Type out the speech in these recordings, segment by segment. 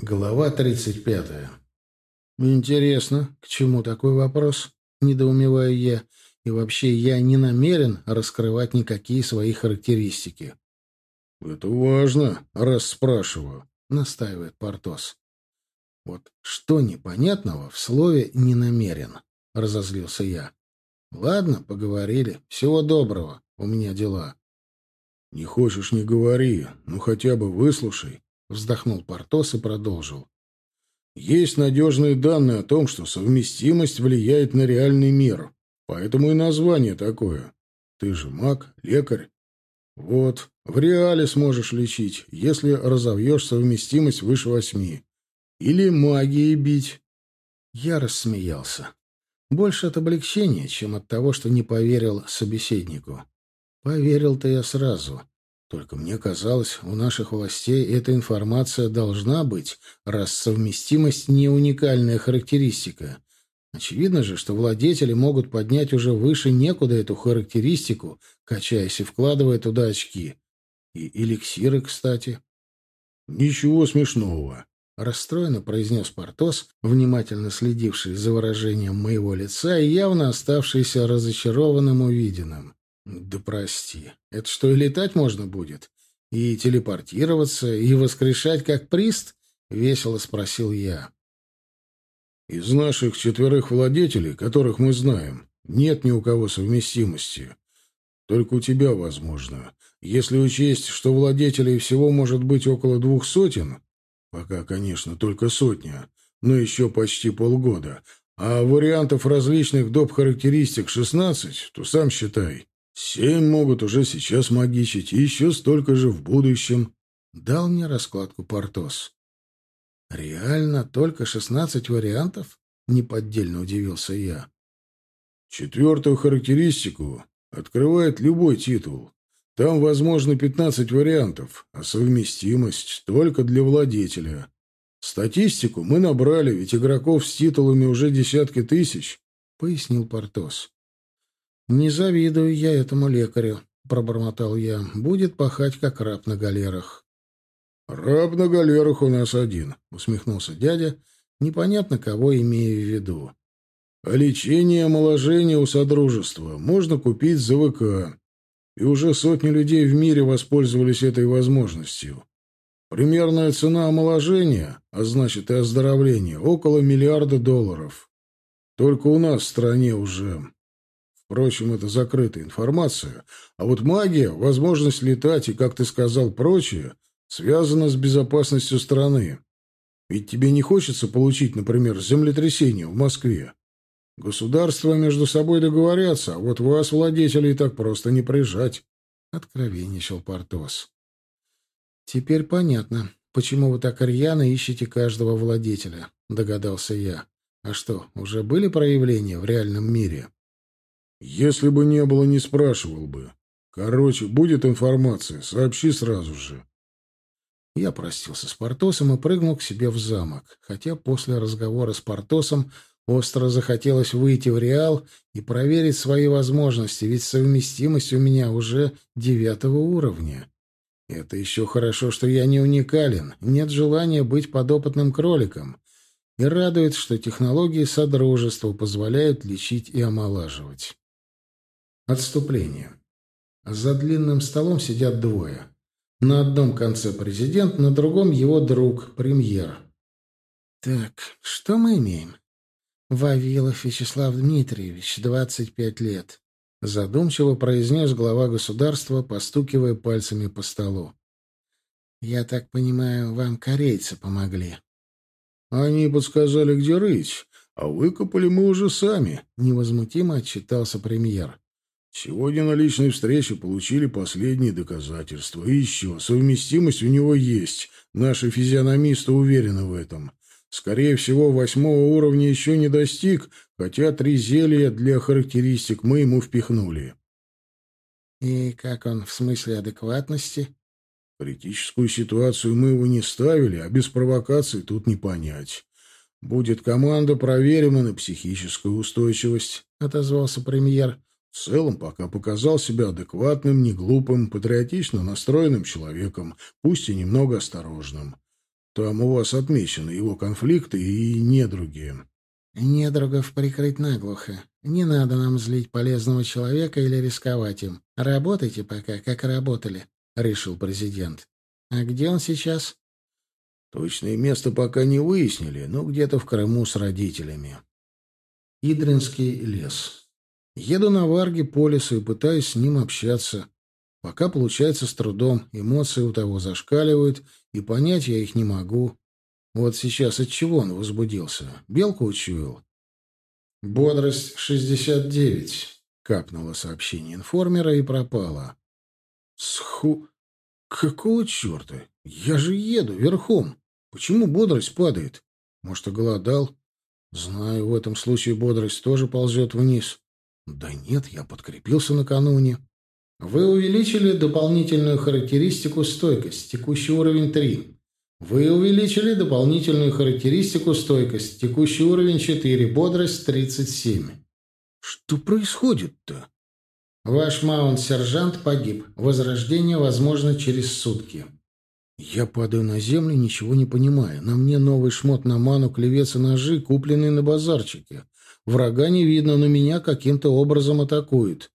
Глава 35. Интересно, к чему такой вопрос? Недоумеваю я. И вообще, я не намерен раскрывать никакие свои характеристики. Это важно, раз спрашиваю, настаивает Портос. Вот что непонятного в слове «не намерен», разозлился я. Ладно, поговорили. Всего доброго. У меня дела. Не хочешь, не говори. Ну, хотя бы выслушай. Вздохнул Портос и продолжил. Есть надежные данные о том, что совместимость влияет на реальный мир. Поэтому и название такое. Ты же маг, лекарь. Вот, в реале сможешь лечить, если разовьешь совместимость выше восьми. Или магией бить. Я рассмеялся. Больше от облегчения, чем от того, что не поверил собеседнику. Поверил-то я сразу. Только мне казалось, у наших властей эта информация должна быть, раз совместимость не уникальная характеристика. Очевидно же, что владетели могут поднять уже выше некуда эту характеристику, качаясь и вкладывая туда очки. И эликсиры, кстати. «Ничего смешного», — расстроенно произнес Портос, внимательно следивший за выражением моего лица и явно оставшийся разочарованным увиденным. Да прости. Это что, и летать можно будет? И телепортироваться, и воскрешать как прист? Весело спросил я. Из наших четверых владетелей, которых мы знаем, нет ни у кого совместимости. Только у тебя возможно. Если учесть, что владетелей всего может быть около двух сотен, пока, конечно, только сотня, но еще почти полгода, а вариантов различных доп. характеристик шестнадцать, то сам считай. Семь могут уже сейчас магичить, и еще столько же в будущем. Дал мне раскладку Портос. Реально только шестнадцать вариантов? Неподдельно удивился я. Четвертую характеристику открывает любой титул. Там возможно пятнадцать вариантов, а совместимость только для владетеля. Статистику мы набрали, ведь игроков с титулами уже десятки тысяч, — пояснил Портос. «Не завидую я этому лекарю», — пробормотал я. «Будет пахать, как раб на галерах». «Раб на галерах у нас один», — усмехнулся дядя, непонятно кого имея в виду. «А лечение омоложения у Содружества можно купить за ВК, и уже сотни людей в мире воспользовались этой возможностью. Примерная цена омоложения, а значит и оздоровления, около миллиарда долларов. Только у нас в стране уже Впрочем, это закрытая информация. А вот магия, возможность летать и, как ты сказал, прочее, связана с безопасностью страны. Ведь тебе не хочется получить, например, землетрясение в Москве. Государства между собой договорятся, а вот вас, владетелей, так просто не прижать. Откровенничал Портос. Теперь понятно, почему вы так рьяно ищете каждого владетеля, догадался я. А что, уже были проявления в реальном мире? Если бы не было, не спрашивал бы. Короче, будет информация, сообщи сразу же. Я простился с Портосом и прыгнул к себе в замок, хотя после разговора с Портосом остро захотелось выйти в Реал и проверить свои возможности, ведь совместимость у меня уже девятого уровня. Это еще хорошо, что я не уникален, нет желания быть подопытным кроликом. И радует, что технологии Содружества позволяют лечить и омолаживать. Отступление. За длинным столом сидят двое. На одном конце президент, на другом его друг, премьер. Так, что мы имеем? Вавилов Вячеслав Дмитриевич, 25 лет. Задумчиво произнес глава государства, постукивая пальцами по столу. «Я так понимаю, вам корейцы помогли?» «Они подсказали, где рыть, а выкопали мы уже сами», — невозмутимо отчитался премьер. Сегодня на личной встрече получили последние доказательства. И еще, совместимость у него есть. Наши физиономисты уверены в этом. Скорее всего, восьмого уровня еще не достиг, хотя три зелья для характеристик мы ему впихнули. И как он в смысле адекватности? Критическую ситуацию мы его не ставили, а без провокаций тут не понять. Будет команда, проверим и на психическую устойчивость, — отозвался премьер. В целом пока показал себя адекватным, неглупым, патриотично настроенным человеком, пусть и немного осторожным. Там у вас отмечены его конфликты и недруги. Недругов прикрыть наглухо. Не надо нам злить полезного человека или рисковать им. Работайте пока, как работали, — решил президент. А где он сейчас? Точное место пока не выяснили, но где-то в Крыму с родителями. Идринский лес. Еду на Варге по лесу и пытаюсь с ним общаться. Пока получается с трудом, эмоции у того зашкаливают, и понять я их не могу. Вот сейчас от чего он возбудился? Белку учуял? «Бодрость 69», — капнуло сообщение информера и пропало. «Сху... Какого черта? Я же еду верхом. Почему бодрость падает? Может, оголодал? Знаю, в этом случае бодрость тоже ползет вниз. Да нет, я подкрепился накануне. Вы увеличили дополнительную характеристику стойкость, текущий уровень 3. Вы увеличили дополнительную характеристику стойкость, текущий уровень 4, бодрость 37. Что происходит-то? Ваш маунт-сержант погиб. Возрождение возможно через сутки. Я падаю на землю, ничего не понимая. На мне новый шмот на ману, клевец и ножи, купленные на базарчике. Врага не видно, но меня каким-то образом атакуют.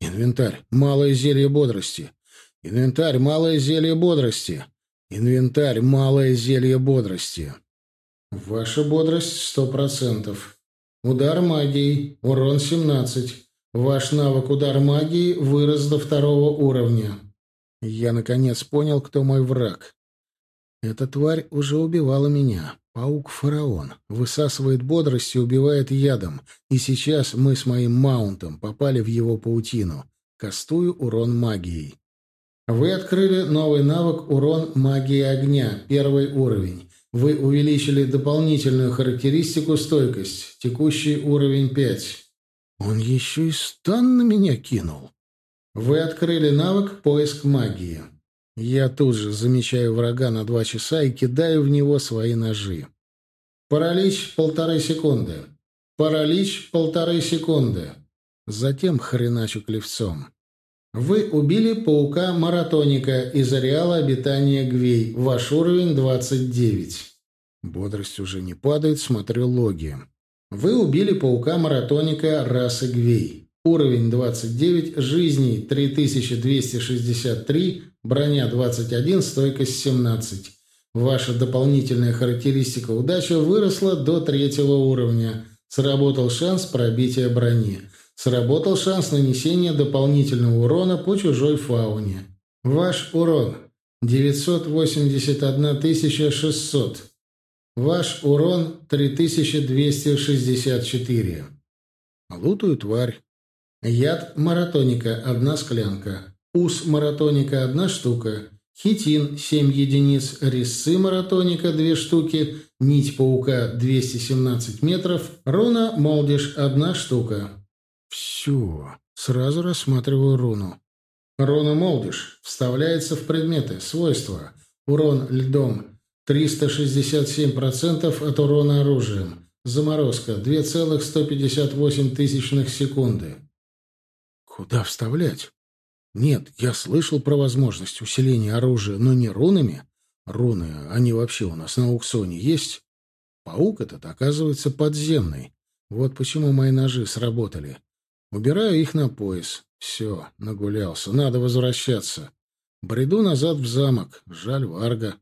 Инвентарь. Малое зелье бодрости. Инвентарь. Малое зелье бодрости. Инвентарь. Малое зелье бодрости. Ваша бодрость сто процентов. Удар магией. Урон семнадцать. Ваш навык удар магии вырос до второго уровня. Я, наконец, понял, кто мой враг. Эта тварь уже убивала меня. Паук-фараон. Высасывает бодрость и убивает ядом. И сейчас мы с моим маунтом попали в его паутину. Кастую урон магией. Вы открыли новый навык «Урон магии огня», первый уровень. Вы увеличили дополнительную характеристику «Стойкость», текущий уровень 5. Он еще и стан на меня кинул. Вы открыли навык «Поиск магии». Я тут же замечаю врага на два часа и кидаю в него свои ножи. Паралич полторы секунды. Паралич полторы секунды. Затем хреначу клевцом. Вы убили паука-маратоника из ареала обитания Гвей. Ваш уровень 29. Бодрость уже не падает, смотрю логи. Вы убили паука-маратоника расы Гвей. Уровень 29, жизней 3263, броня 21, стойкость 17. Ваша дополнительная характеристика удача выросла до третьего уровня. Сработал шанс пробития брони. Сработал шанс нанесения дополнительного урона по чужой фауне. Ваш урон 981 600. Ваш урон 3264. Лутую тварь. Яд маратоника – одна склянка. Ус маратоника – одна штука. Хитин – 7 единиц. Резцы маратоника – 2 штуки. Нить паука – 217 метров. Руна молдиш – одна штука. Все. Сразу рассматриваю руну. Руна молдиш вставляется в предметы. Свойства. Урон льдом 367% от урона оружием. Заморозка 2,158 тысячных секунды. Куда вставлять? Нет, я слышал про возможность усиления оружия, но не рунами. Руны, они вообще у нас на аукционе есть. Паук этот, оказывается, подземный. Вот почему мои ножи сработали. Убираю их на пояс. Все, нагулялся. Надо возвращаться. Бреду назад в замок. Жаль Варга.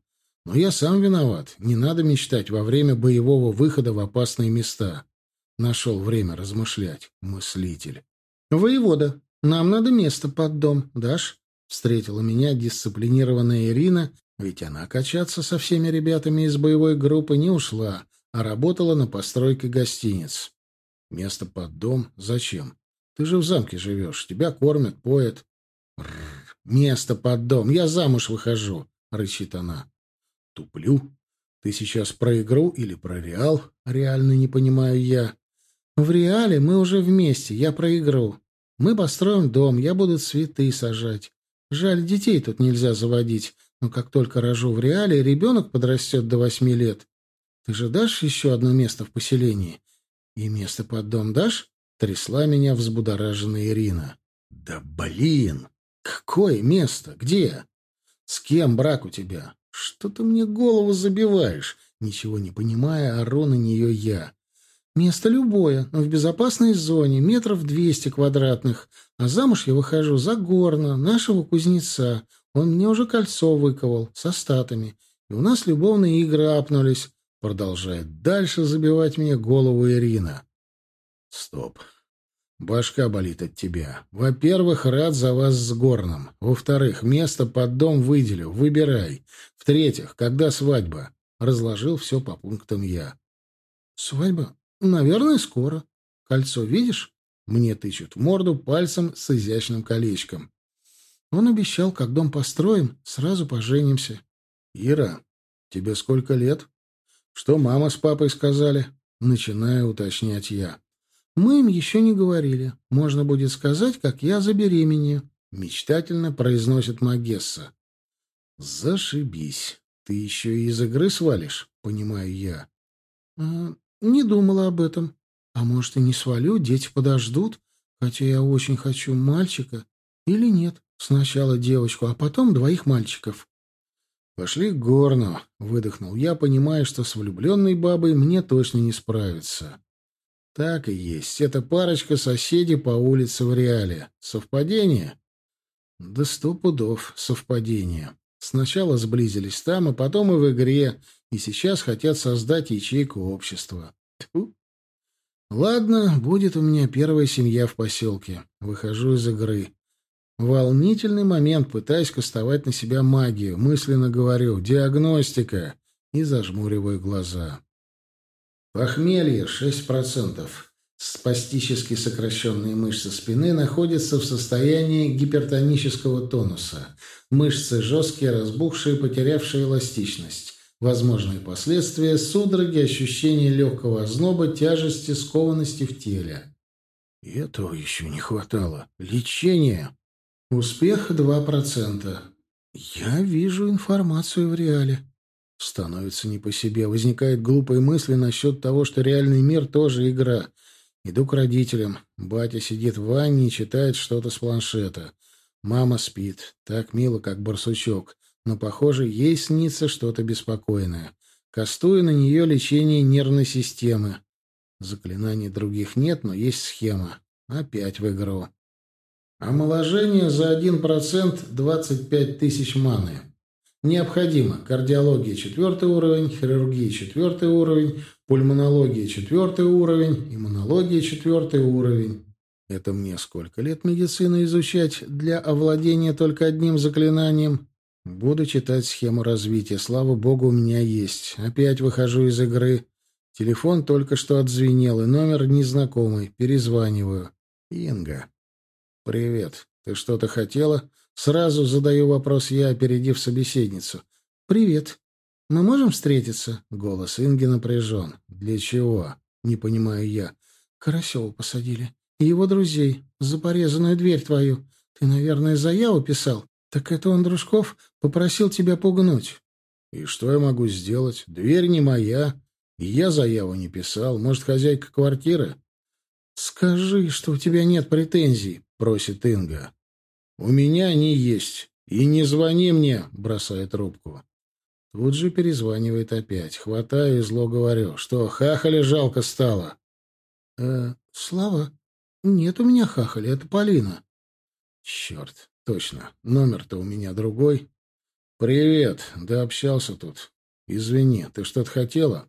Но я сам виноват. Не надо мечтать во время боевого выхода в опасные места. Нашел время размышлять. Мыслитель. «Воевода, нам надо место под дом, дашь?» Встретила меня дисциплинированная Ирина, ведь она качаться со всеми ребятами из боевой группы не ушла, а работала на постройке гостиниц. «Место под дом? Зачем? Ты же в замке живешь, тебя кормят, поят». «Место под дом, я замуж выхожу», — рычит она. «Туплю. Ты сейчас про игру или про Реал? Реально не понимаю я. В Реале мы уже вместе, я про игру. Мы построим дом, я буду цветы сажать. Жаль, детей тут нельзя заводить, но как только рожу в реале, ребенок подрастет до восьми лет. Ты же дашь еще одно место в поселении? И место под дом дашь? Трясла меня взбудораженная Ирина. Да блин! Какое место? Где? С кем брак у тебя? Что ты мне голову забиваешь? Ничего не понимая, ору на нее я. Место любое, но в безопасной зоне, метров двести квадратных. А замуж я выхожу за горно, нашего кузнеца. Он мне уже кольцо выковал, со статами. И у нас любовные игры апнулись. Продолжает дальше забивать мне голову Ирина. Стоп. Башка болит от тебя. Во-первых, рад за вас с Горном. Во-вторых, место под дом выделю. Выбирай. В-третьих, когда свадьба? Разложил все по пунктам я. Свадьба? Наверное, скоро. Кольцо видишь? Мне тычут в морду пальцем с изящным колечком. Он обещал, как дом построим, сразу поженимся. Ира, тебе сколько лет? Что мама с папой сказали? Начинаю уточнять я. Мы им еще не говорили. Можно будет сказать, как я забеременею. Мечтательно произносит Магесса. Зашибись. Ты еще и из игры свалишь, понимаю я. А, не думала об этом. А может, и не свалю, дети подождут, хотя я очень хочу мальчика. Или нет, сначала девочку, а потом двоих мальчиков. «Пошли к горну», — выдохнул я, понимая, что с влюбленной бабой мне точно не справиться. Так и есть. Это парочка соседей по улице в реале. Совпадение? Да сто пудов совпадение. Сначала сблизились там, а потом и в игре, и сейчас хотят создать ячейку общества. Тьфу. Ладно, будет у меня первая семья в поселке. Выхожу из игры. Волнительный момент, пытаясь кастовать на себя магию. Мысленно говорю «диагностика» и зажмуриваю глаза. Похмелье 6%. Спастически сокращенные мышцы спины находятся в состоянии гипертонического тонуса. Мышцы жесткие, разбухшие, потерявшие эластичность. Возможные последствия – судороги, ощущение легкого озноба, тяжести, скованности в теле. И этого еще не хватало. Лечение. Успех 2%. Я вижу информацию в реале. Становится не по себе. Возникает глупые мысли насчет того, что реальный мир тоже игра. Иду к родителям. Батя сидит в ванне и читает что-то с планшета. Мама спит. Так мило, как барсучок. Но, похоже, ей снится что-то беспокойное. Кастую на нее лечение нервной системы. Заклинаний других нет, но есть схема. Опять в игру. Омоложение за 1% 25 тысяч маны. Необходимо кардиология четвертый уровень, хирургия четвертый уровень, пульмонология четвертый уровень, иммунология четвертый уровень. Это мне сколько лет медицины изучать для овладения только одним заклинанием? Буду читать схему развития. Слава богу, у меня есть. Опять выхожу из игры. Телефон только что отзвенел, и номер незнакомый. Перезваниваю. Инга. «Привет. Ты что-то хотела?» Сразу задаю вопрос я, опередив собеседницу. «Привет. Мы можем встретиться?» Голос Инги напряжен. «Для чего?» Не понимаю я. «Карасева посадили. И его друзей. За порезанную дверь твою. Ты, наверное, заяву писал? Так это он, Дружков, попросил тебя пугнуть». «И что я могу сделать? Дверь не моя. И я заяву не писал. Может, хозяйка квартиры?» «Скажи, что у тебя нет претензий», — просит Инга. «У меня они есть. И не звони мне», — бросает трубку. Тут же перезванивает опять. Хватаю и зло говорю. «Что, хахали жалко стало?» «Э, Слава, нет у меня хахали, это Полина». «Черт, точно. Номер-то у меня другой». «Привет. Да общался тут. Извини, ты что-то хотела?»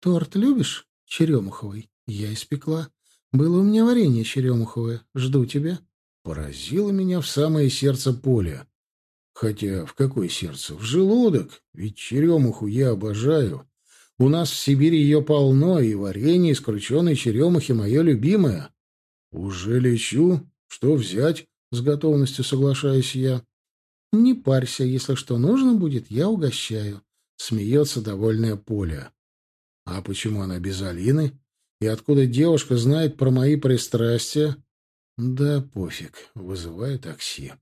«Торт любишь? Черемуховый. Я испекла. Было у меня варенье черемуховое. Жду тебя» поразило меня в самое сердце поля. Хотя в какое сердце? В желудок. Ведь черемуху я обожаю. У нас в Сибири ее полно, и варенье из крученой черемухи мое любимое. Уже лечу. Что взять? С готовностью соглашаюсь я. Не парься, если что нужно будет, я угощаю. Смеется довольная Поля. А почему она без Алины? И откуда девушка знает про мои пристрастия? Да пофиг, вызываю такси.